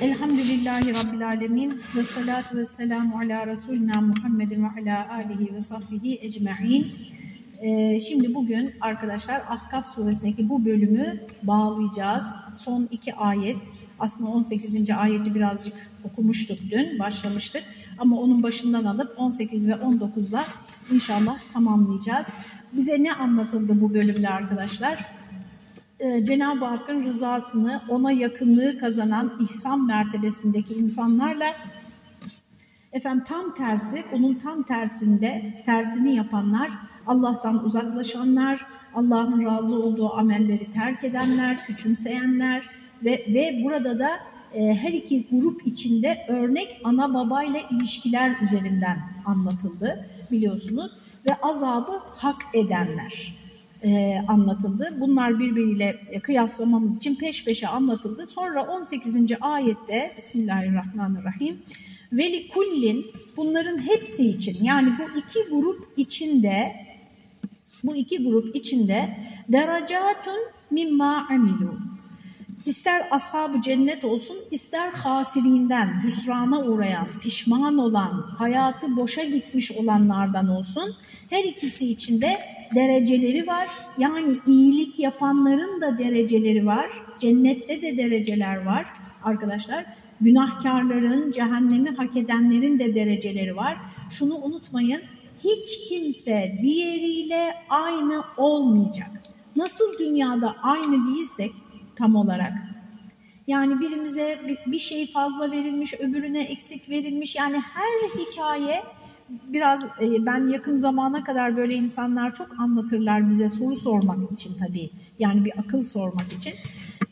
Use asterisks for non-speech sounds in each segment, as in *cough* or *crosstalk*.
Elhamdülillahi Rabbil Alemin ve salatu ve selamu ala Resulina Muhammedin ve ala alihi ve sahbihi ecma'in. Ee, şimdi bugün arkadaşlar Ahkaf suresindeki bu bölümü bağlayacağız. Son iki ayet, aslında 18. ayeti birazcık okumuştuk dün, başlamıştık. Ama onun başından alıp 18 ve 19'la inşallah tamamlayacağız. Bize ne anlatıldı bu bölümde arkadaşlar? Ee, Cenab-ı Hakk'ın rızasını, ona yakınlığı kazanan ihsan mertebesindeki insanlarla efendim tam tersi, onun tam tersinde tersini yapanlar, Allah'tan uzaklaşanlar, Allah'ın razı olduğu amelleri terk edenler, küçümseyenler ve, ve burada da e, her iki grup içinde örnek ana babayla ilişkiler üzerinden anlatıldı biliyorsunuz ve azabı hak edenler e, anlatıldı. Bunlar birbiriyle kıyaslamamız için peş peşe anlatıldı. Sonra 18. ayette Bismillahirrahmanirrahim Veli kullin bunların hepsi için yani bu iki grup içinde bu iki grup içinde derecatun mimma amilu İster ashab cennet olsun, ister hasirinden, hüsrana uğrayan, pişman olan, hayatı boşa gitmiş olanlardan olsun. Her ikisi için de dereceleri var. Yani iyilik yapanların da dereceleri var. Cennette de dereceler var arkadaşlar. Günahkarların, cehennemi hak edenlerin de dereceleri var. Şunu unutmayın, hiç kimse diğeriyle aynı olmayacak. Nasıl dünyada aynı değilsek, tam olarak. Yani birimize bir şey fazla verilmiş, öbürüne eksik verilmiş. Yani her hikaye biraz ben yakın zamana kadar böyle insanlar çok anlatırlar bize soru sormak için tabii. Yani bir akıl sormak için.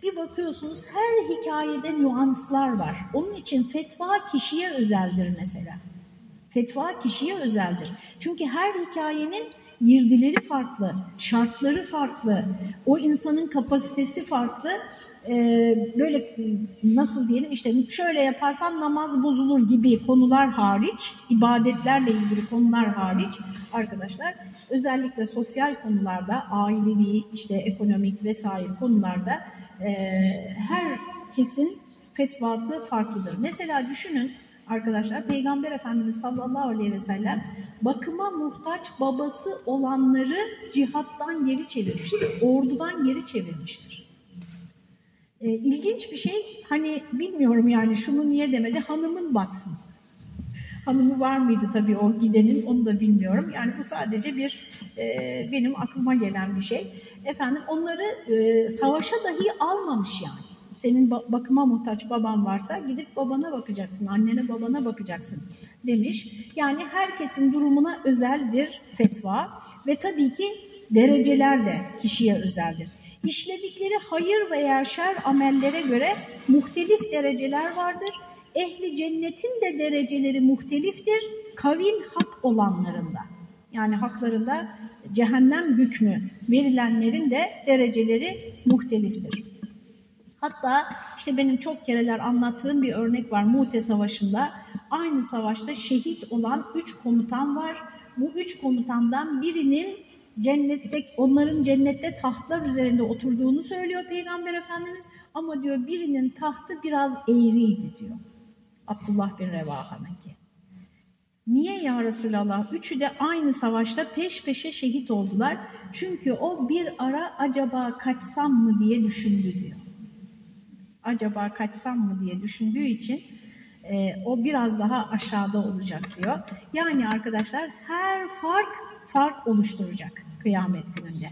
Bir bakıyorsunuz her hikayede nüanslar var. Onun için fetva kişiye özeldir mesela. Fetva kişiye özeldir. Çünkü her hikayenin girdileri farklı, şartları farklı, o insanın kapasitesi farklı. Ee, böyle nasıl diyelim işte şöyle yaparsan namaz bozulur gibi konular hariç, ibadetlerle ilgili konular hariç arkadaşlar özellikle sosyal konularda, ailevi, işte ekonomik vesaire konularda e, herkesin fetvası farklıdır. Mesela düşünün arkadaşlar Peygamber Efendimiz sallallahu aleyhi ve sellem bakıma muhtaç babası olanları cihattan geri çevirmiştir. Ordudan geri çevirmiştir. E, ilginç bir şey hani bilmiyorum yani şunu niye demedi hanımın baksın. Hanımı var mıydı tabii o gidenin onu da bilmiyorum. Yani bu sadece bir e, benim aklıma gelen bir şey. Efendim onları e, savaşa dahi almamış yani senin bakıma muhtaç baban varsa gidip babana bakacaksın, annene babana bakacaksın demiş. Yani herkesin durumuna özeldir fetva ve tabii ki dereceler de kişiye özeldir. İşledikleri hayır veya şer amellere göre muhtelif dereceler vardır. Ehli cennetin de dereceleri muhteliftir. Kavim hak olanlarında yani haklarında cehennem hükmü verilenlerin de dereceleri muhteliftir. Hatta işte benim çok kereler anlattığım bir örnek var Mute Savaşı'nda. Aynı savaşta şehit olan üç komutan var. Bu üç komutandan birinin cennette, onların cennette tahtlar üzerinde oturduğunu söylüyor Peygamber Efendimiz. Ama diyor birinin tahtı biraz eğriydi diyor. Abdullah bin Revaha'nınki. Niye ya Resulallah? Üçü de aynı savaşta peş peşe şehit oldular. Çünkü o bir ara acaba kaçsam mı diye düşündü diyor acaba kaçsam mı diye düşündüğü için e, o biraz daha aşağıda olacak diyor. Yani arkadaşlar her fark fark oluşturacak kıyamet gününde.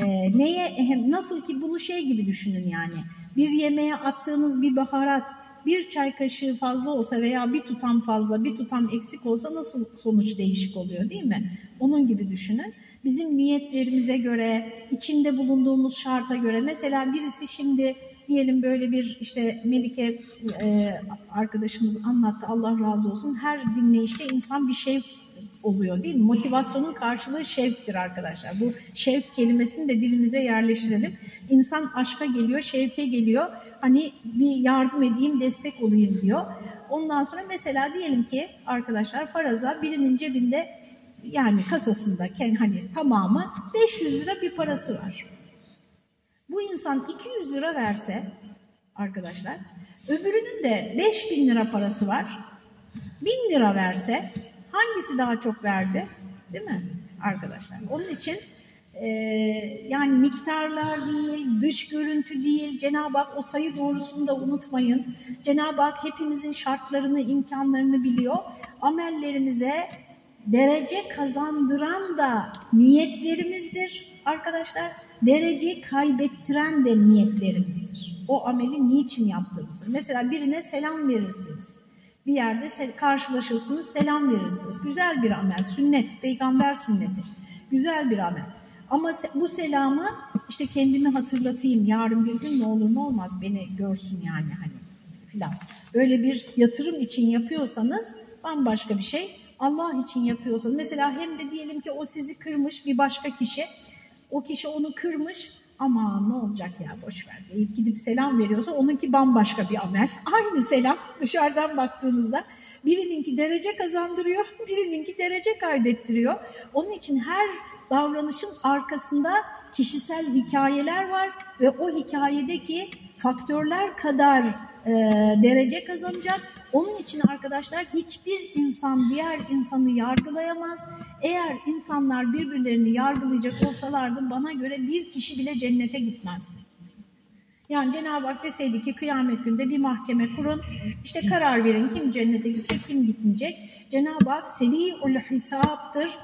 E, neye nasıl ki bunu şey gibi düşünün yani. Bir yemeğe attığınız bir baharat bir çay kaşığı fazla olsa veya bir tutam fazla, bir tutam eksik olsa nasıl sonuç değişik oluyor değil mi? Onun gibi düşünün. Bizim niyetlerimize göre, içinde bulunduğumuz şarta göre mesela birisi şimdi diyelim böyle bir işte Melike e, arkadaşımız anlattı Allah razı olsun. Her dinleyişte insan bir şevk oluyor değil mi? Motivasyonun karşılığı şevktir arkadaşlar. Bu şevk kelimesini de dilimize yerleştirelim. İnsan aşka geliyor, şevke geliyor. Hani bir yardım edeyim, destek olayım diyor. Ondan sonra mesela diyelim ki arkadaşlar faraza birinin cebinde yani kasasında hani tamamı 500 lira bir parası var. Bu insan 200 lira verse arkadaşlar Öbürünün de 5000 lira parası var. 1000 lira verse hangisi daha çok verdi? Değil mi arkadaşlar? Onun için e, yani miktarlar değil, dış görüntü değil. Cenab-ı Hak o sayı doğrusunu da unutmayın. Cenab-ı Hak hepimizin şartlarını, imkanlarını biliyor. Amellerimize derece kazandıran da niyetlerimizdir arkadaşlar. Derece kaybettiren de niyetlerimizdir. O ameli niçin yaptığımızdır. Mesela birine selam verirsiniz. Bir yerde karşılaşırsınız, selam verirsiniz. Güzel bir amel, sünnet, peygamber sünneti. Güzel bir amel. Ama bu selamı işte kendimi hatırlatayım. Yarın bir gün ne olur ne olmaz beni görsün yani hani filan. Öyle bir yatırım için yapıyorsanız bambaşka bir şey. Allah için yapıyorsanız mesela hem de diyelim ki o sizi kırmış bir başka kişi. O kişi onu kırmış ama ne olacak ya boş ver deyip gidip selam veriyorsa onunki bambaşka bir amel. *laughs* Aynı selam dışarıdan baktığınızda birininki derece kazandırıyor, birininki derece kaybettiriyor. Onun için her davranışın arkasında kişisel hikayeler var ve o hikayedeki faktörler kadar e, derece kazanacak. Onun için arkadaşlar hiçbir insan diğer insanı yargılayamaz. Eğer insanlar birbirlerini yargılayacak olsalardı bana göre bir kişi bile cennete gitmezdi. Yani Cenab-ı Hak deseydi ki kıyamet günde bir mahkeme kurun, işte karar verin kim cennete gidecek, kim gitmeyecek. Cenab-ı Hak seli'ul hesaptır,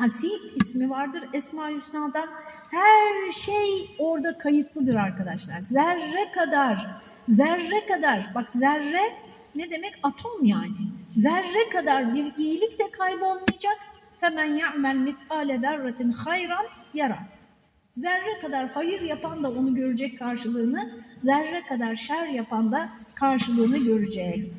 Hasip ismi vardır Esma Hüsna'dan. Her şey orada kayıtlıdır arkadaşlar. Zerre kadar, zerre kadar. Bak zerre ne demek? Atom yani. Zerre kadar bir iyilik de kaybolmayacak. Femen ya'mel mitkale derretin hayran yara. Zerre kadar hayır yapan da onu görecek karşılığını, zerre kadar şer yapan da karşılığını görecek.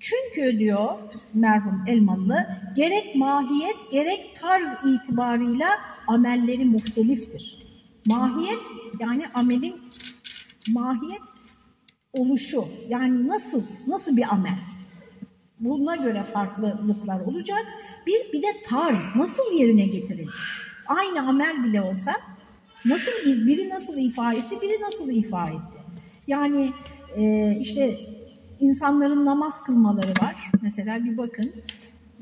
Çünkü diyor merhum Elmalı, gerek mahiyet gerek tarz itibarıyla amelleri muhteliftir. Mahiyet yani amelin mahiyet oluşu yani nasıl nasıl bir amel? Buna göre farklılıklar olacak. Bir bir de tarz nasıl yerine getirilir? Aynı amel bile olsa nasıl biri nasıl ifa etti, biri nasıl ifa etti? Yani e, işte insanların namaz kılmaları var. Mesela bir bakın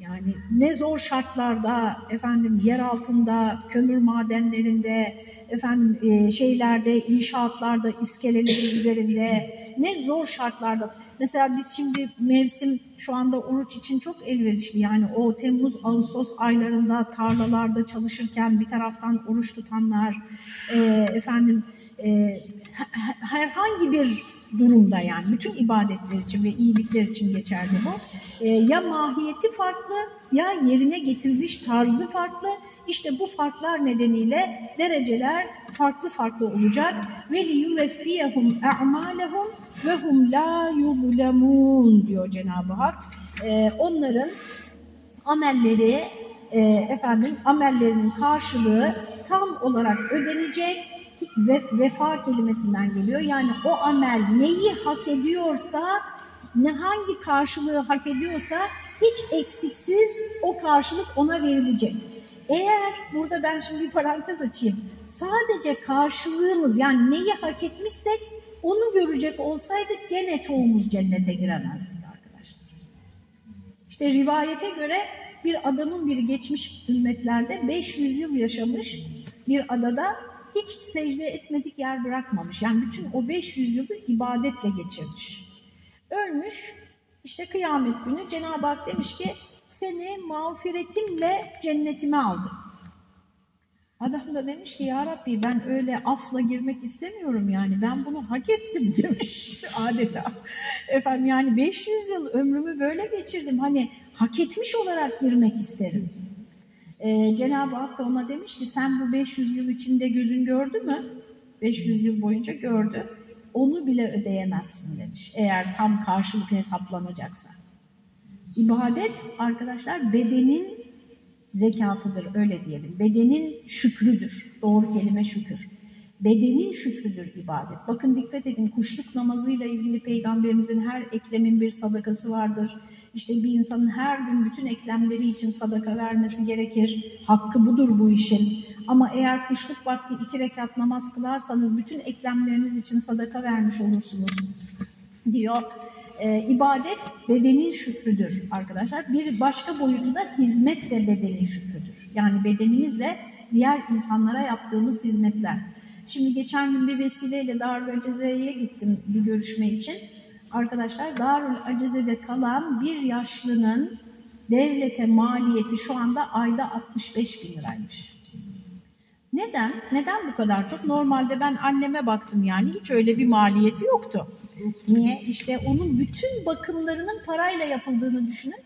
yani ne zor şartlarda efendim yer altında, kömür madenlerinde, efendim e, şeylerde, inşaatlarda, iskelelerin üzerinde ne zor şartlarda. Mesela biz şimdi mevsim şu anda oruç için çok elverişli. Yani o Temmuz, Ağustos aylarında tarlalarda çalışırken bir taraftan oruç tutanlar, e, efendim e, herhangi bir durumda yani. Bütün ibadetler için ve iyilikler için geçerli bu. E, ya mahiyeti farklı ya yerine getiriliş tarzı farklı. İşte bu farklar nedeniyle dereceler farklı farklı olacak. Ve liyuveffiyehum a'malehum ve hum la diyor Cenab-ı Hak. E, onların amelleri e, efendim amellerinin karşılığı tam olarak ödenecek ve, vefa kelimesinden geliyor. Yani o amel neyi hak ediyorsa, ne hangi karşılığı hak ediyorsa hiç eksiksiz o karşılık ona verilecek. Eğer burada ben şimdi bir parantez açayım. Sadece karşılığımız yani neyi hak etmişsek onu görecek olsaydık gene çoğumuz cennete giremezdik arkadaşlar. İşte rivayete göre bir adamın biri geçmiş ümmetlerde 500 yıl yaşamış bir adada hiç secde etmedik yer bırakmamış. Yani bütün o 500 yılı ibadetle geçirmiş. Ölmüş, işte kıyamet günü Cenab-ı Hak demiş ki seni mağfiretimle cennetime aldım. Adam da demiş ki ya Rabbi ben öyle afla girmek istemiyorum yani ben bunu hak ettim *laughs* demiş adeta. Efendim yani 500 yıl ömrümü böyle geçirdim hani hak etmiş olarak girmek isterim. Ee, Cenab-ı Hak da ona demiş ki sen bu 500 yıl içinde gözün gördü mü? 500 yıl boyunca gördü. Onu bile ödeyemezsin demiş. Eğer tam karşılık hesaplanacaksa. İbadet arkadaşlar bedenin zekatıdır öyle diyelim. Bedenin şükrüdür. Doğru kelime şükür. Bedenin şükrüdür ibadet. Bakın dikkat edin kuşluk namazıyla ilgili peygamberimizin her eklemin bir sadakası vardır. İşte bir insanın her gün bütün eklemleri için sadaka vermesi gerekir. Hakkı budur bu işin. Ama eğer kuşluk vakti iki rekat namaz kılarsanız bütün eklemleriniz için sadaka vermiş olursunuz. diyor. E, ibadet bedenin şükrüdür arkadaşlar. Bir başka boyutu da hizmet de bedenin şükrüdür. Yani bedenimizle diğer insanlara yaptığımız hizmetler. Şimdi geçen gün bir vesileyle Darül Aceze'ye gittim bir görüşme için. Arkadaşlar Darül Aceze'de kalan bir yaşlının devlete maliyeti şu anda ayda 65 bin liraymış. Neden? Neden bu kadar çok? Normalde ben anneme baktım yani hiç öyle bir maliyeti yoktu. Niye? İşte onun bütün bakımlarının parayla yapıldığını düşünün.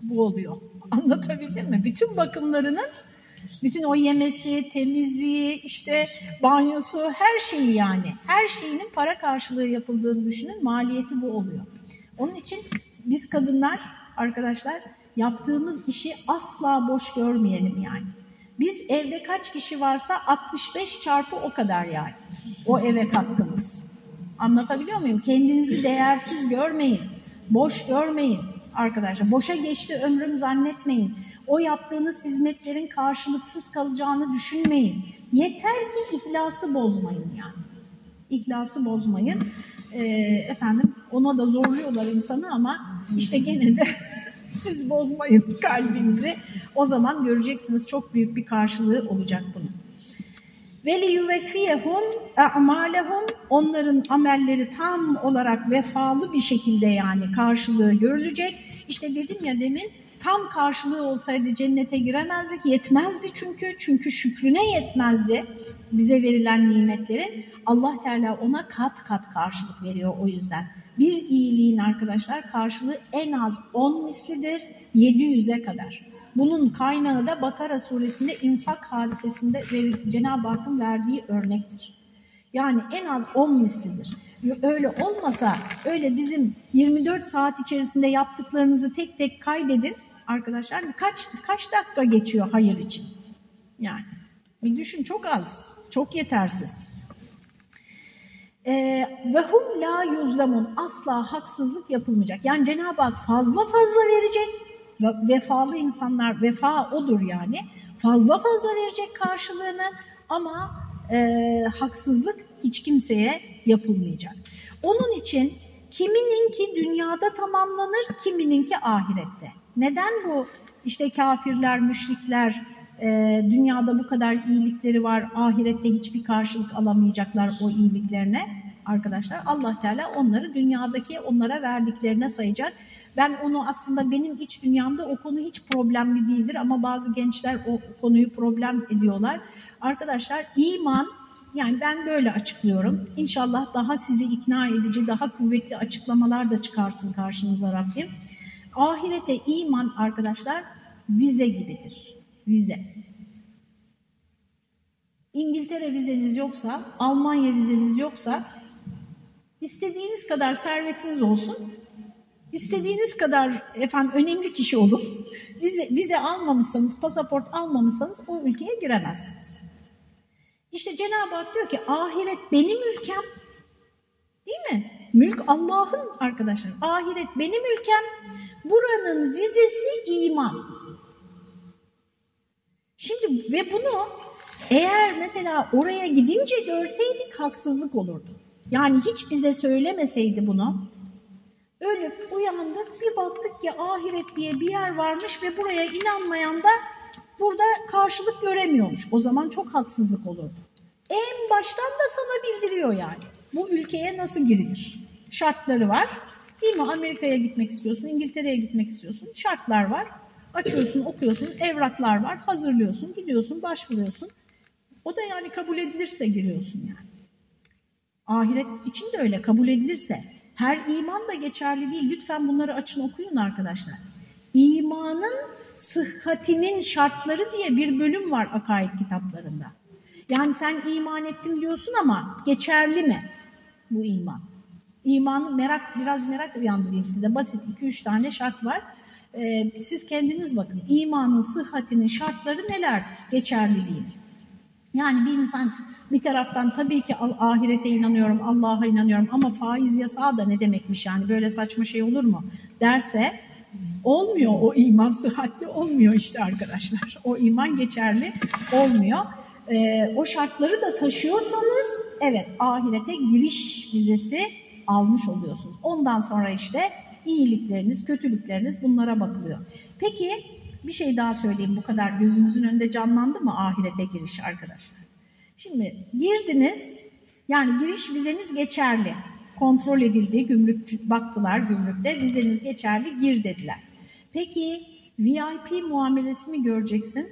Bu oluyor. Anlatabildim mi? Bütün bakımlarının, bütün o yemesi, temizliği, işte banyosu, her şeyi yani. Her şeyinin para karşılığı yapıldığını düşünün. Maliyeti bu oluyor. Onun için biz kadınlar arkadaşlar yaptığımız işi asla boş görmeyelim yani. Biz evde kaç kişi varsa 65 çarpı o kadar yani. O eve katkımız. Anlatabiliyor muyum? Kendinizi değersiz görmeyin. Boş görmeyin arkadaşlar. Boşa geçti ömrüm zannetmeyin. O yaptığınız hizmetlerin karşılıksız kalacağını düşünmeyin. Yeter ki ihlası bozmayın yani. İhlası bozmayın. Ee, efendim ona da zorluyorlar insanı ama işte gene de *laughs* siz bozmayın kalbinizi. O zaman göreceksiniz çok büyük bir karşılığı olacak bunun. Ve liyuveffiyehum a'malehum onların amelleri tam olarak vefalı bir şekilde yani karşılığı görülecek. İşte dedim ya demin tam karşılığı olsaydı cennete giremezdik. Yetmezdi çünkü. Çünkü şükrüne yetmezdi bize verilen nimetlerin. Allah Teala ona kat kat karşılık veriyor o yüzden. Bir iyiliğin arkadaşlar karşılığı en az 10 mislidir 700'e kadar. Bunun kaynağı da Bakara suresinde infak hadisesinde Cenab-ı Hakk'ın verdiği örnektir. Yani en az 10 mislidir. Öyle olmasa öyle bizim 24 saat içerisinde yaptıklarınızı tek tek kaydedin arkadaşlar. Kaç kaç dakika geçiyor hayır için? Yani bir düşün çok az, çok yetersiz. Ee, ve hum la yuzlamun asla haksızlık yapılmayacak. Yani Cenab-ı Hak fazla fazla verecek. Vefalı insanlar vefa odur yani. Fazla fazla verecek karşılığını ama e, haksızlık hiç kimseye yapılmayacak. Onun için kimininki dünyada tamamlanır, kimininki ahirette. Neden bu işte kafirler, müşrikler e, dünyada bu kadar iyilikleri var, ahirette hiçbir karşılık alamayacaklar o iyiliklerine? Arkadaşlar Allah Teala onları dünyadaki onlara verdiklerine sayacak. Ben onu aslında benim iç dünyamda o konu hiç problemli değildir ama bazı gençler o konuyu problem ediyorlar. Arkadaşlar iman yani ben böyle açıklıyorum. İnşallah daha sizi ikna edici, daha kuvvetli açıklamalar da çıkarsın karşınıza Rabbim. Ahirete iman arkadaşlar vize gibidir. Vize. İngiltere vizeniz yoksa, Almanya vizeniz yoksa istediğiniz kadar servetiniz olsun, istediğiniz kadar efendim önemli kişi olun. Vize, vize almamışsanız, pasaport almamışsanız o ülkeye giremezsiniz. İşte Cenab-ı Hak diyor ki ahiret benim ülkem. Değil mi? Mülk Allah'ın arkadaşlar. Ahiret benim ülkem. Buranın vizesi iman. Şimdi ve bunu eğer mesela oraya gidince görseydik haksızlık olurdu. Yani hiç bize söylemeseydi bunu. Ölüp uyandık bir baktık ki ahiret diye bir yer varmış ve buraya inanmayan da burada karşılık göremiyormuş. O zaman çok haksızlık olurdu. En baştan da sana bildiriyor yani. Bu ülkeye nasıl girilir? Şartları var. Değil mi? Amerika'ya gitmek istiyorsun, İngiltere'ye gitmek istiyorsun. Şartlar var. Açıyorsun, okuyorsun, evraklar var, hazırlıyorsun, gidiyorsun, başvuruyorsun. O da yani kabul edilirse giriyorsun yani. Ahiret için de öyle kabul edilirse. Her iman da geçerli değil. Lütfen bunları açın okuyun arkadaşlar. İmanın sıhhatinin şartları diye bir bölüm var akaid kitaplarında. Yani sen iman ettim diyorsun ama geçerli mi bu iman? İmanı merak biraz merak uyandırayım size. Basit 2-3 tane şart var. Ee, siz kendiniz bakın. İmanın sıhhatinin şartları nelerdir? Geçerliliğini. Yani bir insan bir taraftan tabii ki ahirete inanıyorum, Allah'a inanıyorum ama faiz yasağı da ne demekmiş yani böyle saçma şey olur mu derse olmuyor o iman sıhhatli olmuyor işte arkadaşlar. O iman geçerli olmuyor. Ee, o şartları da taşıyorsanız evet ahirete giriş vizesi almış oluyorsunuz. Ondan sonra işte iyilikleriniz, kötülükleriniz bunlara bakılıyor. Peki bir şey daha söyleyeyim bu kadar gözünüzün önünde canlandı mı ahirete giriş arkadaşlar? Şimdi girdiniz yani giriş vizeniz geçerli. Kontrol edildi, gümrük baktılar gümrükte vizeniz geçerli gir dediler. Peki VIP muamelesi mi göreceksin?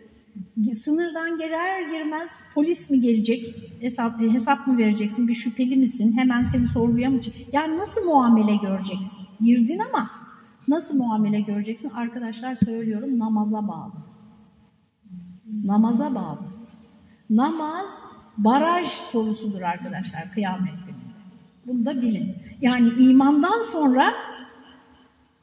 Sınırdan girer girmez polis mi gelecek? Hesap, hesap mı vereceksin? Bir şüpheli misin? Hemen seni sorguya mı Yani nasıl muamele göreceksin? Girdin ama nasıl muamele göreceksin? Arkadaşlar söylüyorum namaza bağlı. Namaza bağlı. Namaz baraj sorusudur arkadaşlar kıyamet gününde. Bunu da bilin. Yani imandan sonra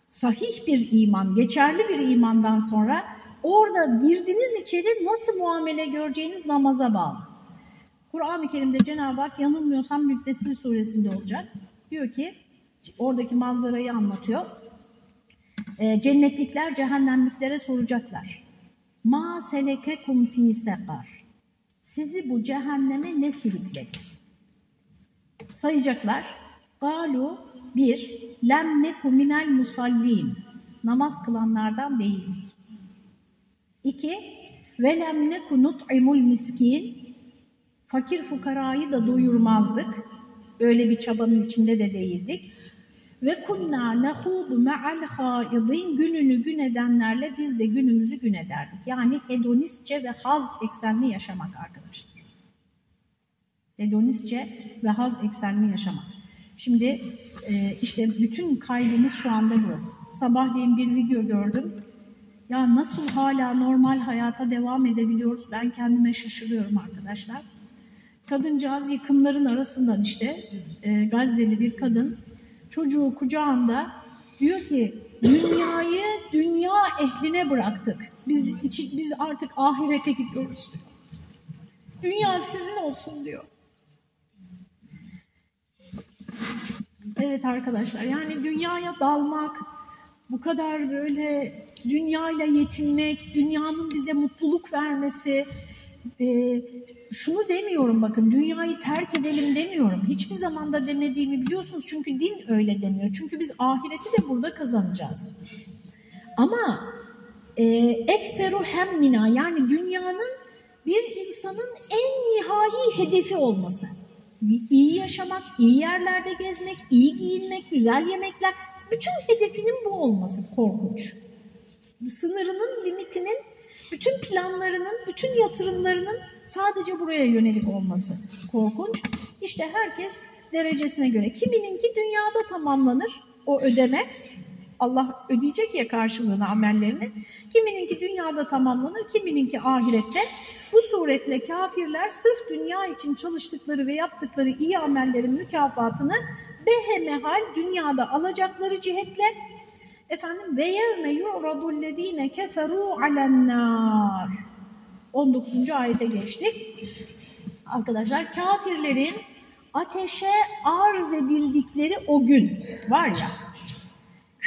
sahih bir iman, geçerli bir imandan sonra orada girdiniz içeri nasıl muamele göreceğiniz namaza bağlı. Kur'an-ı Kerim'de Cenab-ı Hak yanılmıyorsam Müddessir suresinde olacak. Diyor ki oradaki manzarayı anlatıyor. E, cennetlikler cehennemliklere soracaklar. Ma selekekum fi sekar. Sizi bu cehenneme ne sürükledi? Sayacaklar. Galu bir, lem neku minel musallin. Namaz kılanlardan değildik. İki, ve lem neku nut'imul miskin. Fakir fukarayı da doyurmazdık. Öyle bir çabanın içinde de değildik. Ve kunna nehudu me'al haidin gününü gün edenlerle biz de günümüzü gün ederdik. Yani hedonistçe ve haz eksenli yaşamak arkadaşlar. Hedonistçe ve haz eksenli yaşamak. Şimdi e, işte bütün kaybımız şu anda burası. Sabahleyin bir video gördüm. Ya nasıl hala normal hayata devam edebiliyoruz ben kendime şaşırıyorum arkadaşlar. Kadıncağız yıkımların arasından işte e, Gazze'li bir kadın çocuğu kucağında diyor ki dünyayı dünya ehline bıraktık. Biz, içi, biz artık ahirete gidiyoruz diyor. Dünya sizin olsun diyor. Evet arkadaşlar yani dünyaya dalmak, bu kadar böyle dünyayla yetinmek, dünyanın bize mutluluk vermesi, e, şunu demiyorum bakın dünyayı terk edelim demiyorum. Hiçbir zamanda demediğimi biliyorsunuz çünkü din öyle demiyor. Çünkü biz ahireti de burada kazanacağız. Ama e, ekferu hemmina yani dünyanın bir insanın en nihai hedefi olması iyi yaşamak, iyi yerlerde gezmek, iyi giyinmek, güzel yemekler. Bütün hedefinin bu olması korkunç. Sınırının, limitinin, bütün planlarının, bütün yatırımlarının sadece buraya yönelik olması korkunç. İşte herkes derecesine göre. Kimininki dünyada tamamlanır o ödeme. Allah ödeyecek ya karşılığını amellerini. Kimininki dünyada tamamlanır, kimininki ahirette. Bu suretle kafirler sırf dünya için çalıştıkları ve yaptıkları iyi amellerin mükafatını behemehal dünyada alacakları cihetle efendim ve yevme yu'radullezine keferu alennar 19. ayete geçtik. Arkadaşlar kafirlerin ateşe arz edildikleri o gün var ya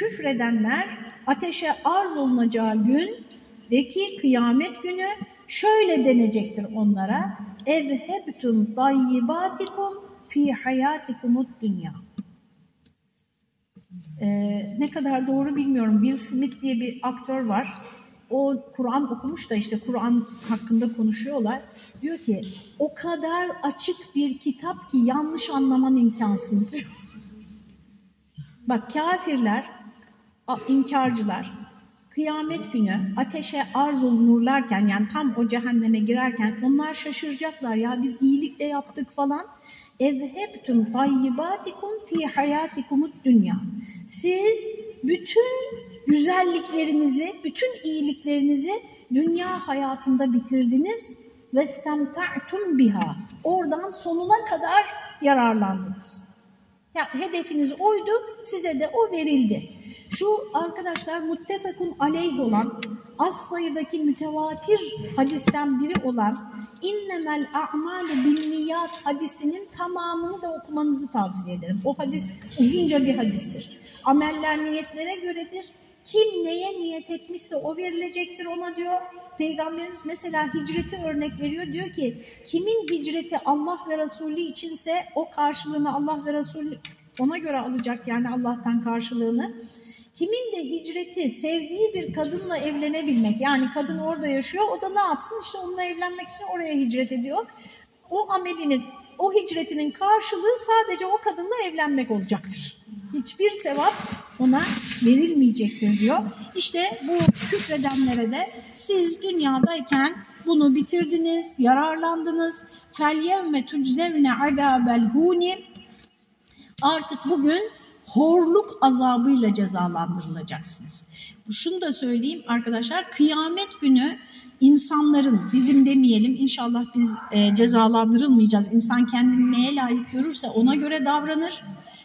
küfredenler ateşe arz olunacağı gün de ki kıyamet günü şöyle denecektir onlara اَذْهَبْتُمْ طَيِّبَاتِكُمْ fi hayatikumut dünya. Ee, ne kadar doğru bilmiyorum. Bill Smith diye bir aktör var. o Kur'an okumuş da işte Kur'an hakkında konuşuyorlar. Diyor ki o kadar açık bir kitap ki yanlış anlaman imkansız *laughs* diyor. Bak kafirler, inkarcılar kıyamet günü ateşe arz olunurlarken yani tam o cehenneme girerken onlar şaşıracaklar ya biz iyilik de yaptık falan. Ezhebtum tayyibatikum fi hayatikumut dünya. Siz bütün güzelliklerinizi, bütün iyiliklerinizi dünya hayatında bitirdiniz ve stemta'tum biha. Oradan sonuna kadar yararlandınız. Ya hedefiniz oydu, size de o verildi. Şu arkadaşlar muttefekun aleyh olan az sayıdaki mütevatir hadisten biri olan innemel a'malu bin niyat hadisinin tamamını da okumanızı tavsiye ederim. O hadis uzunca bir hadistir. Ameller niyetlere göredir. Kim neye niyet etmişse o verilecektir ona diyor. Peygamberimiz mesela hicreti örnek veriyor. Diyor ki kimin hicreti Allah ve Resulü içinse o karşılığını Allah ve Resulü Ona göre alacak yani Allah'tan karşılığını. Kimin de hicreti sevdiği bir kadınla evlenebilmek. Yani kadın orada yaşıyor o da ne yapsın işte onunla evlenmek için oraya hicret ediyor. O amelinin o hicretinin karşılığı sadece o kadınla evlenmek olacaktır. Hiçbir sevap ona verilmeyecektir diyor. İşte bu küfredenlere de siz dünyadayken bunu bitirdiniz, yararlandınız. Felyevme tuczevne azabel huni. Artık bugün horluk azabıyla cezalandırılacaksınız. Şunu da söyleyeyim arkadaşlar, kıyamet günü insanların, bizim demeyelim inşallah biz e, cezalandırılmayacağız. İnsan kendini neye layık görürse ona göre davranır.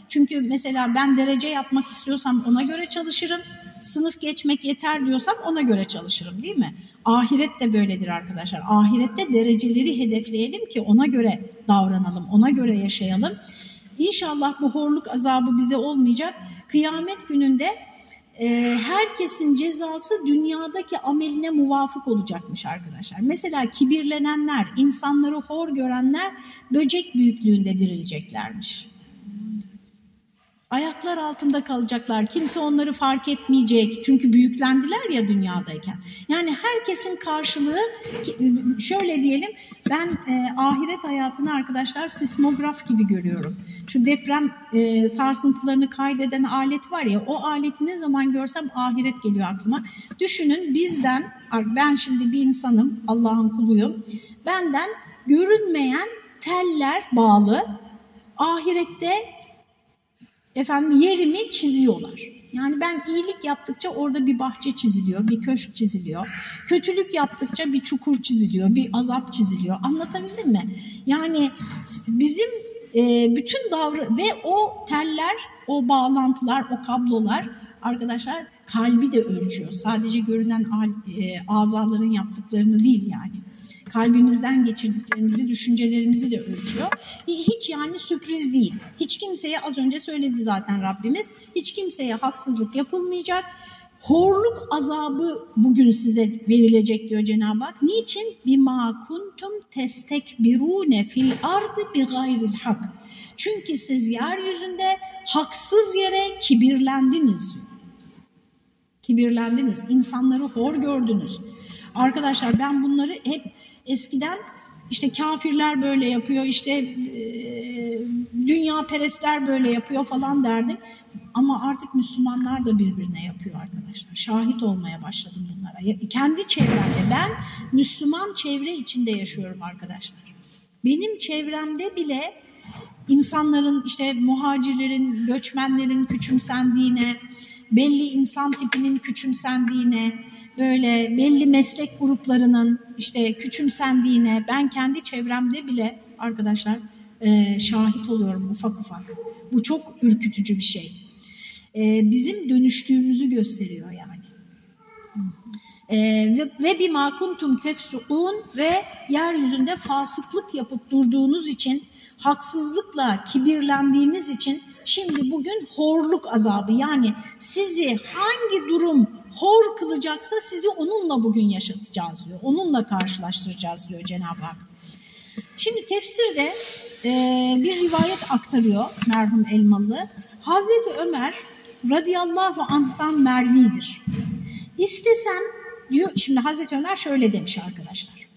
Çünkü mesela ben derece yapmak istiyorsam ona göre çalışırım. Sınıf geçmek yeter diyorsam ona göre çalışırım değil mi? Ahiret de böyledir arkadaşlar. Ahirette dereceleri hedefleyelim ki ona göre davranalım, ona göre yaşayalım. İnşallah bu horluk azabı bize olmayacak. Kıyamet gününde e, herkesin cezası dünyadaki ameline muvafık olacakmış arkadaşlar. Mesela kibirlenenler, insanları hor görenler böcek büyüklüğünde dirileceklermiş. Ayaklar altında kalacaklar. Kimse onları fark etmeyecek. Çünkü büyüklendiler ya dünyadayken. Yani herkesin karşılığı şöyle diyelim ben e, ahiret hayatını arkadaşlar sismograf gibi görüyorum. Şu deprem e, sarsıntılarını kaydeden alet var ya o aleti ne zaman görsem ahiret geliyor aklıma. Düşünün bizden ben şimdi bir insanım Allah'ın kuluyum. Benden görünmeyen teller bağlı ahirette efendim yerimi çiziyorlar. Yani ben iyilik yaptıkça orada bir bahçe çiziliyor, bir köşk çiziliyor. Kötülük yaptıkça bir çukur çiziliyor, bir azap çiziliyor. Anlatabildim mi? Yani bizim e, bütün davra ve o teller, o bağlantılar, o kablolar arkadaşlar kalbi de ölçüyor. Sadece görünen e, azaların yaptıklarını değil yani kalbimizden geçirdiklerimizi, düşüncelerimizi de ölçüyor. Hiç yani sürpriz değil. Hiç kimseye az önce söyledi zaten Rabbimiz. Hiç kimseye haksızlık yapılmayacak. Horluk azabı bugün size verilecek diyor Cenab-ı Hak. Niçin? Bima kuntum testekbirune fil ardı bi gayril hak. Çünkü siz yeryüzünde haksız yere kibirlendiniz. Kibirlendiniz, insanları hor gördünüz. Arkadaşlar ben bunları hep eskiden işte kafirler böyle yapıyor, işte e, dünya perestler böyle yapıyor falan derdim. Ama artık Müslümanlar da birbirine yapıyor arkadaşlar. Şahit olmaya başladım bunlara. Kendi çevremde ben Müslüman çevre içinde yaşıyorum arkadaşlar. Benim çevremde bile insanların işte muhacirlerin, göçmenlerin küçümsendiğine, belli insan tipinin küçümsendiğine, böyle belli meslek gruplarının işte küçümsendiğine ben kendi çevremde bile arkadaşlar e, şahit oluyorum ufak ufak. Bu çok ürkütücü bir şey. E, bizim dönüştüğümüzü gösteriyor yani. E, ve, ve bir makuntum tefsukun ve yeryüzünde fasıklık yapıp durduğunuz için haksızlıkla kibirlendiğiniz için Şimdi bugün horluk azabı yani sizi hangi durum hor kılacaksa sizi onunla bugün yaşatacağız diyor. Onunla karşılaştıracağız diyor Cenab-ı Hak. Şimdi tefsirde e, bir rivayet aktarıyor merhum Elmalı. Hazreti Ömer radıyallahu anh'tan mervidir. İstesem diyor şimdi Hazreti Ömer şöyle demiş arkadaşlar.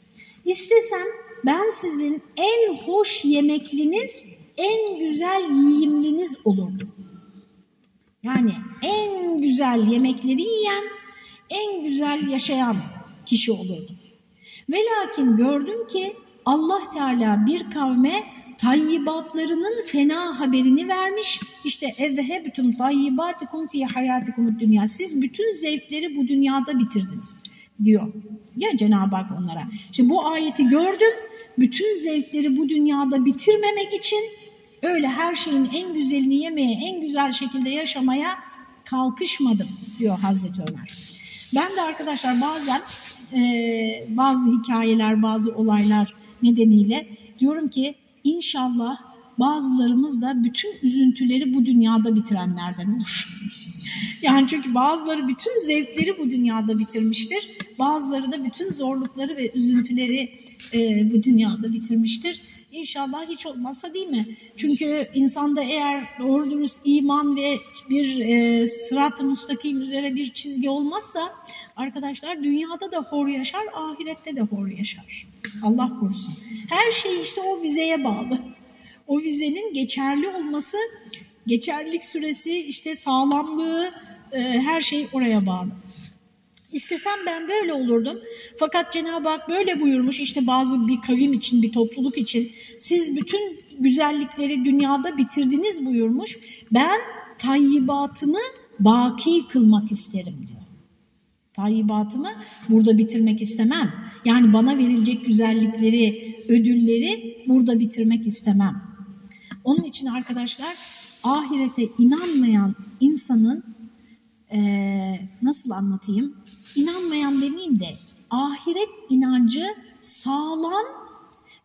İstesem ben sizin en hoş yemekliniz en güzel yiyimliniz olurdu. Yani en güzel yemekleri yiyen, en güzel yaşayan kişi olurdu. Ve lakin gördüm ki Allah Teala bir kavme tayyibatlarının fena haberini vermiş. İşte ezhebtum tayyibatikum fi hayatikum dünya. Siz bütün zevkleri bu dünyada bitirdiniz diyor. Ya Cenab-ı Hak onlara. Şimdi bu ayeti gördüm. Bütün zevkleri bu dünyada bitirmemek için öyle her şeyin en güzelini yemeye, en güzel şekilde yaşamaya kalkışmadım diyor Hazreti Ömer. Ben de arkadaşlar bazen e, bazı hikayeler, bazı olaylar nedeniyle diyorum ki inşallah bazılarımız da bütün üzüntüleri bu dünyada bitirenlerden olur. *laughs* yani çünkü bazıları bütün zevkleri bu dünyada bitirmiştir. Bazıları da bütün zorlukları ve üzüntüleri e, bu dünyada bitirmiştir. İnşallah hiç olmazsa değil mi? Çünkü insanda eğer doğru dürüst iman ve bir e, sırat-ı müstakim üzere bir çizgi olmazsa arkadaşlar dünyada da hor yaşar, ahirette de hor yaşar. Allah korusun. Her şey işte o vizeye bağlı. O vizenin geçerli olması, geçerlilik süresi, işte sağlamlığı, e, her şey oraya bağlı. İstesem ben böyle olurdum. Fakat Cenab-ı Hak böyle buyurmuş işte bazı bir kavim için, bir topluluk için. Siz bütün güzellikleri dünyada bitirdiniz buyurmuş. Ben tayyibatımı baki kılmak isterim diyor. Tayyibatımı burada bitirmek istemem. Yani bana verilecek güzellikleri, ödülleri burada bitirmek istemem. Onun için arkadaşlar ahirete inanmayan insanın ee, nasıl anlatayım? İnanmayan demeyeyim de ahiret inancı sağlam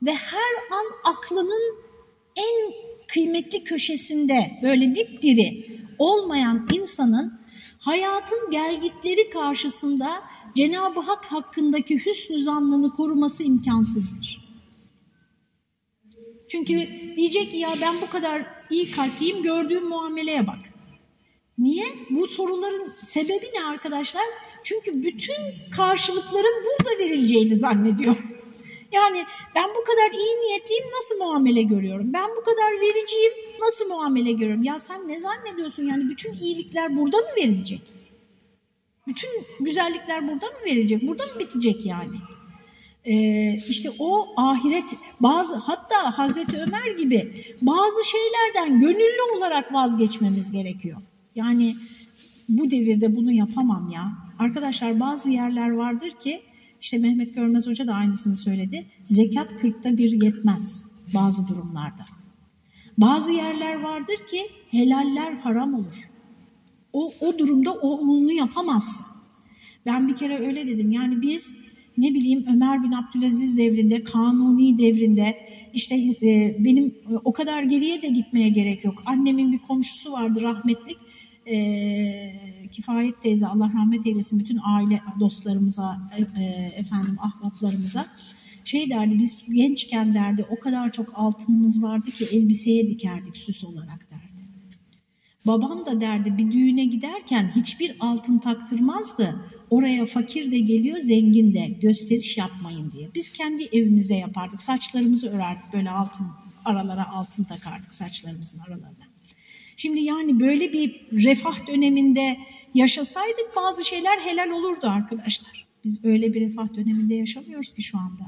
ve her an aklının en kıymetli köşesinde böyle dipdiri olmayan insanın hayatın gelgitleri karşısında Cenab-ı Hak hakkındaki hüsnü zannını koruması imkansızdır. Çünkü diyecek ki ya ben bu kadar iyi kalpliyim gördüğüm muameleye bak. Niye? Bu soruların sebebi ne arkadaşlar? Çünkü bütün karşılıkların burada verileceğini zannediyor. Yani ben bu kadar iyi niyetliyim nasıl muamele görüyorum? Ben bu kadar vericiyim nasıl muamele görüyorum? Ya sen ne zannediyorsun yani bütün iyilikler burada mı verilecek? Bütün güzellikler burada mı verilecek? Burada mı bitecek yani? Ee, işte o ahiret bazı hatta Hazreti Ömer gibi bazı şeylerden gönüllü olarak vazgeçmemiz gerekiyor. Yani bu devirde bunu yapamam ya. Arkadaşlar bazı yerler vardır ki işte Mehmet Görmez Hoca da aynısını söyledi. Zekat kırkta bir yetmez bazı durumlarda. Bazı yerler vardır ki helaller haram olur. O, o durumda onu yapamazsın. Ben bir kere öyle dedim. Yani biz ne bileyim Ömer bin Abdülaziz devrinde, Kanuni devrinde işte e, benim e, o kadar geriye de gitmeye gerek yok. Annemin bir komşusu vardı rahmetlik. E, Kifayet teyze Allah rahmet eylesin bütün aile dostlarımıza, e, e, efendim ahbaplarımıza şey derdi biz gençken derdi o kadar çok altınımız vardı ki elbiseye dikerdik süs olarak. Babam da derdi bir düğüne giderken hiçbir altın taktırmazdı. Oraya fakir de geliyor, zengin de gösteriş yapmayın diye. Biz kendi evimizde yapardık. Saçlarımızı örerdik böyle altın aralara altın takardık saçlarımızın aralarına. Şimdi yani böyle bir refah döneminde yaşasaydık bazı şeyler helal olurdu arkadaşlar. Biz öyle bir refah döneminde yaşamıyoruz ki şu anda.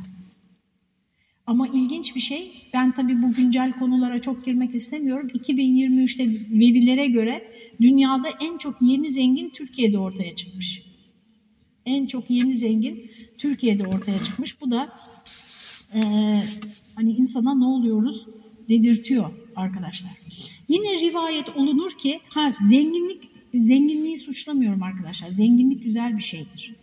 Ama ilginç bir şey, ben tabii bu güncel konulara çok girmek istemiyorum. 2023'te verilere göre dünyada en çok yeni zengin Türkiye'de ortaya çıkmış. En çok yeni zengin Türkiye'de ortaya çıkmış. Bu da e, hani insana ne oluyoruz dedirtiyor arkadaşlar. Yine rivayet olunur ki ha zenginlik zenginliği suçlamıyorum arkadaşlar. Zenginlik güzel bir şeydir.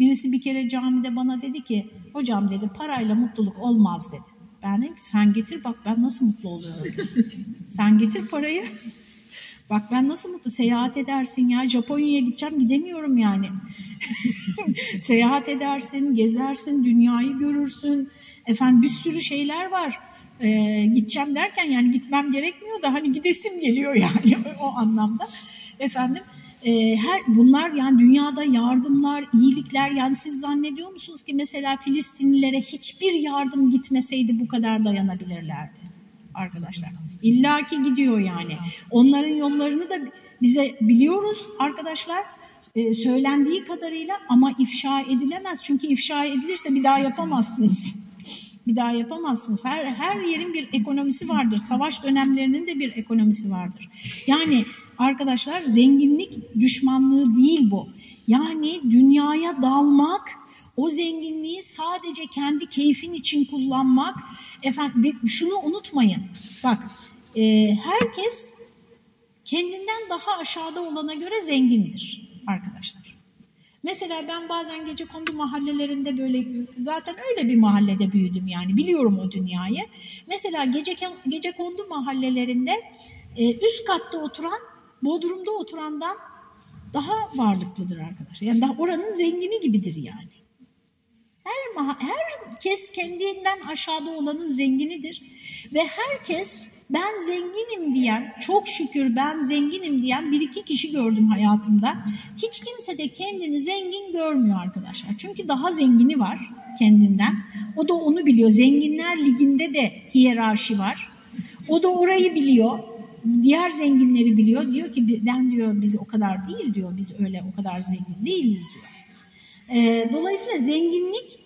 Birisi bir kere camide bana dedi ki hocam dedi parayla mutluluk olmaz dedi. Ben dedim ki sen getir bak ben nasıl mutlu oluyorum. *laughs* sen getir parayı. *laughs* Bak ben nasıl mutlu seyahat edersin ya Japonya'ya gideceğim gidemiyorum yani. *laughs* seyahat edersin, gezersin, dünyayı görürsün. Efendim bir sürü şeyler var. Ee, gideceğim derken yani gitmem gerekmiyor da hani gidesim geliyor yani o anlamda. Efendim e, her bunlar yani dünyada yardımlar, iyilikler yani siz zannediyor musunuz ki mesela Filistinlilere hiçbir yardım gitmeseydi bu kadar dayanabilirlerdi arkadaşlar. İlla ki gidiyor yani. Onların yollarını da bize biliyoruz arkadaşlar. E, söylendiği kadarıyla ama ifşa edilemez. Çünkü ifşa edilirse bir daha yapamazsınız. *laughs* bir daha yapamazsınız. Her, her yerin bir ekonomisi vardır. Savaş dönemlerinin de bir ekonomisi vardır. Yani arkadaşlar zenginlik düşmanlığı değil bu. Yani dünyaya dalmak, o zenginliği sadece kendi keyfin için kullanmak. Efendim, şunu unutmayın. Bak e, herkes kendinden daha aşağıda olana göre zengindir arkadaşlar. Mesela ben bazen gece kondu mahallelerinde böyle zaten öyle bir mahallede büyüdüm yani biliyorum o dünyayı. Mesela gece gece kondu mahallelerinde e, üst katta oturan bodrumda oturandan daha varlıklıdır arkadaşlar. Yani daha oranın zengini gibidir yani. Her her herkes kendinden aşağıda olanın zenginidir ve herkes ben zenginim diyen, çok şükür ben zenginim diyen bir iki kişi gördüm hayatımda. Hiç kimse de kendini zengin görmüyor arkadaşlar. Çünkü daha zengini var kendinden. O da onu biliyor. Zenginler liginde de hiyerarşi var. O da orayı biliyor. Diğer zenginleri biliyor. Diyor ki ben diyor biz o kadar değil diyor. Biz öyle o kadar zengin değiliz diyor. Ee, dolayısıyla zenginlik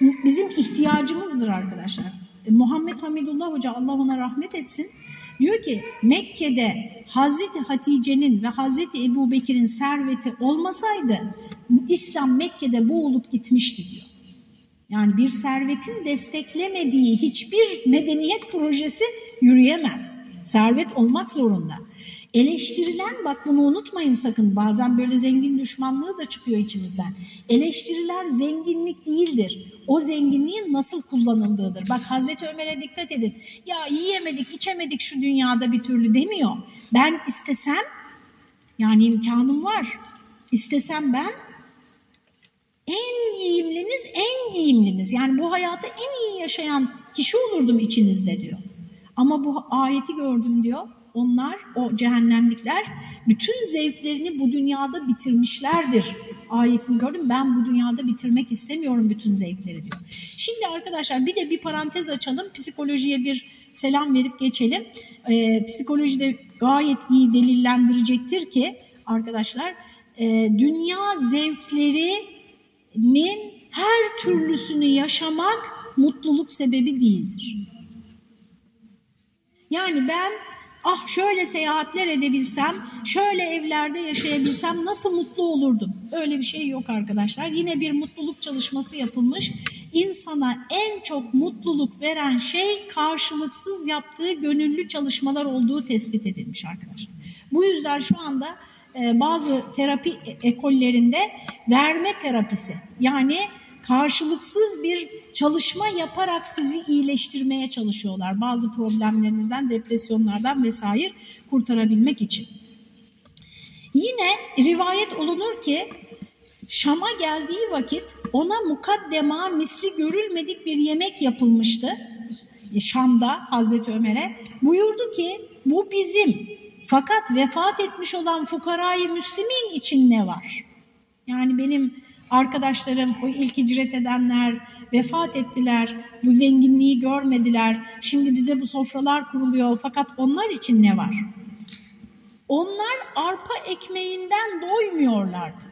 bizim ihtiyacımızdır arkadaşlar. Muhammed Hamidullah Hoca Allah ona rahmet etsin. Diyor ki Mekke'de Hazreti Hatice'nin ve Hazreti Ebu Bekir'in serveti olmasaydı İslam Mekke'de boğulup gitmişti diyor. Yani bir servetin desteklemediği hiçbir medeniyet projesi yürüyemez. Servet olmak zorunda. Eleştirilen bak bunu unutmayın sakın bazen böyle zengin düşmanlığı da çıkıyor içimizden. Eleştirilen zenginlik değildir. O zenginliğin nasıl kullanıldığıdır. Bak Hazreti Ömer'e dikkat edin. Ya yiyemedik içemedik şu dünyada bir türlü demiyor. Ben istesem yani imkanım var. İstesem ben en giyimliniz en giyimliniz. Yani bu hayatı en iyi yaşayan kişi olurdum içinizde diyor. Ama bu ayeti gördüm diyor. Onlar o cehennemlikler bütün zevklerini bu dünyada bitirmişlerdir. Ayetini gördüm ben bu dünyada bitirmek istemiyorum bütün zevkleri diyor. Şimdi arkadaşlar bir de bir parantez açalım. Psikolojiye bir selam verip geçelim. Ee, psikolojide gayet iyi delillendirecektir ki arkadaşlar e, dünya zevklerinin her türlüsünü yaşamak mutluluk sebebi değildir. Yani ben ah şöyle seyahatler edebilsem, şöyle evlerde yaşayabilsem nasıl mutlu olurdum? Öyle bir şey yok arkadaşlar. Yine bir mutluluk çalışması yapılmış. İnsana en çok mutluluk veren şey karşılıksız yaptığı gönüllü çalışmalar olduğu tespit edilmiş arkadaşlar. Bu yüzden şu anda e, bazı terapi ekollerinde verme terapisi yani karşılıksız bir çalışma yaparak sizi iyileştirmeye çalışıyorlar. Bazı problemlerinizden, depresyonlardan vesaire kurtarabilmek için. Yine rivayet olunur ki Şam'a geldiği vakit ona mukaddema misli görülmedik bir yemek yapılmıştı. Şam'da Hazreti Ömer'e buyurdu ki bu bizim fakat vefat etmiş olan fukarayı müslimin için ne var? Yani benim Arkadaşlarım, o ilk hicret edenler vefat ettiler, bu zenginliği görmediler. Şimdi bize bu sofralar kuruluyor fakat onlar için ne var? Onlar arpa ekmeğinden doymuyorlardı.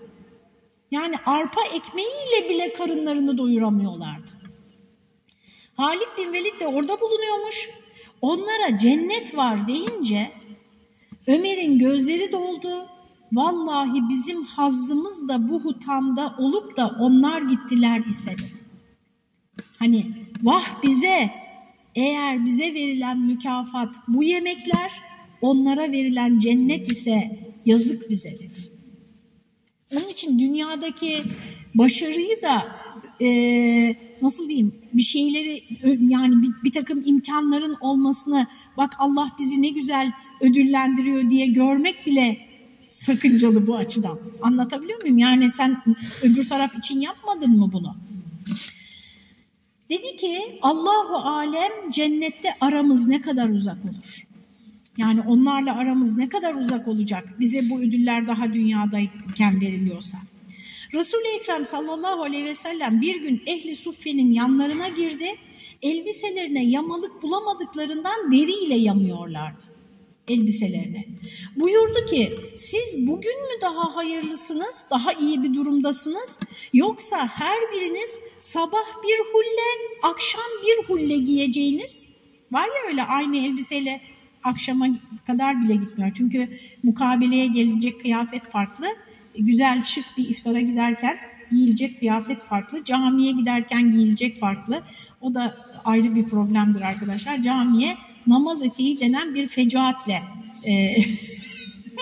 Yani arpa ekmeğiyle bile karınlarını doyuramıyorlardı. Halid bin Velid de orada bulunuyormuş. Onlara cennet var deyince Ömer'in gözleri doldu, vallahi bizim hazzımız da bu hutamda olup da onlar gittiler ise dedi. Hani vah bize eğer bize verilen mükafat bu yemekler onlara verilen cennet ise yazık bize dedi. Onun için dünyadaki başarıyı da e, nasıl diyeyim bir şeyleri yani bir, bir takım imkanların olmasını bak Allah bizi ne güzel ödüllendiriyor diye görmek bile sakıncalı bu açıdan. Anlatabiliyor muyum? Yani sen öbür taraf için yapmadın mı bunu? Dedi ki Allahu alem cennette aramız ne kadar uzak olur. Yani onlarla aramız ne kadar uzak olacak bize bu ödüller daha dünyadayken veriliyorsa. Resul-i Ekrem sallallahu aleyhi ve sellem bir gün ehli suffenin yanlarına girdi. Elbiselerine yamalık bulamadıklarından deriyle yamıyorlardı elbiselerini. Buyurdu ki siz bugün mü daha hayırlısınız, daha iyi bir durumdasınız yoksa her biriniz sabah bir hulle, akşam bir hulle giyeceğiniz var ya öyle aynı elbiseyle akşama kadar bile gitmiyor. Çünkü mukabeleye gelecek kıyafet farklı. Güzel şık bir iftara giderken giyilecek kıyafet farklı. Camiye giderken giyilecek farklı. O da ayrı bir problemdir arkadaşlar. Camiye namaz eteği denen bir fecaatle e,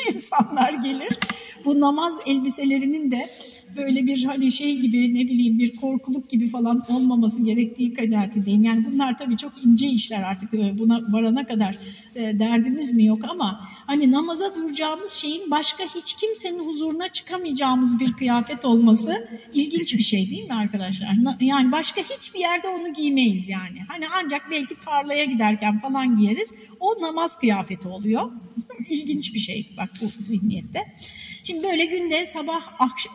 *laughs* insanlar gelir. Bu namaz elbiselerinin de böyle bir hani şey gibi ne bileyim bir korkuluk gibi falan olmaması gerektiği kanaatindeyim. Yani bunlar tabii çok ince işler artık e, buna varana kadar e, derdimiz mi yok ama hani namaza duracağımız şeyin başka hiç kimsenin huzuruna çıkamayacağımız bir kıyafet olması ilginç bir şey değil mi arkadaşlar? Yani başka hiçbir yerde onu giymeyiz yani. Hani ancak belki tarlaya giderken falan giyeriz. O namaz kıyafeti oluyor. İlginç bir şey bak bu zihniyette. Şimdi böyle günde sabah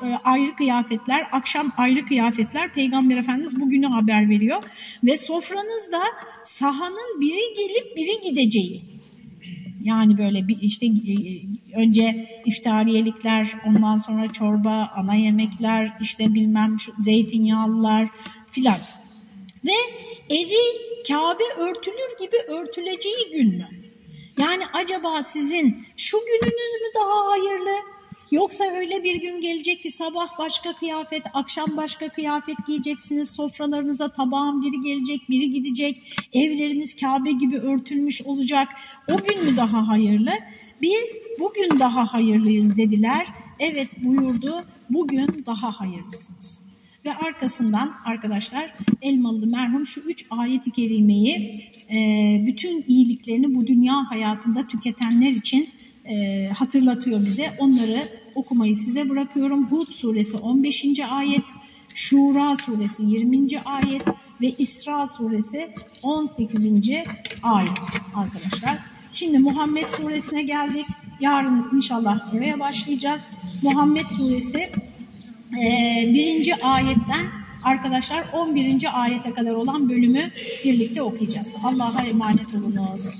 e, ayrı kıyafetler, akşam ayrı kıyafetler Peygamber Efendimiz bugünü haber veriyor. Ve sofranızda sahanın biri gelip biri gideceği. Yani böyle bir işte e, önce iftariyelikler, ondan sonra çorba, ana yemekler, işte bilmem zeytinyağlılar filan. Ve evi Kabe örtülür gibi örtüleceği gün mü? Yani acaba sizin şu gününüz mü daha hayırlı? Yoksa öyle bir gün gelecek ki sabah başka kıyafet, akşam başka kıyafet giyeceksiniz. Sofralarınıza tabağın biri gelecek, biri gidecek. Evleriniz Kabe gibi örtülmüş olacak. O gün mü daha hayırlı? Biz bugün daha hayırlıyız dediler. Evet buyurdu, bugün daha hayırlısınız. Ve arkasından arkadaşlar Elmalı merhum şu üç ayet-i kerimeyi bütün iyiliklerini bu dünya hayatında tüketenler için e, hatırlatıyor bize. Onları okumayı size bırakıyorum. Hud suresi 15. ayet, Şura suresi 20. ayet ve İsra suresi 18. ayet arkadaşlar. Şimdi Muhammed suresine geldik. Yarın inşallah eve başlayacağız. Muhammed suresi e, birinci ayetten arkadaşlar 11. ayete kadar olan bölümü birlikte okuyacağız. Allah'a emanet olunuz.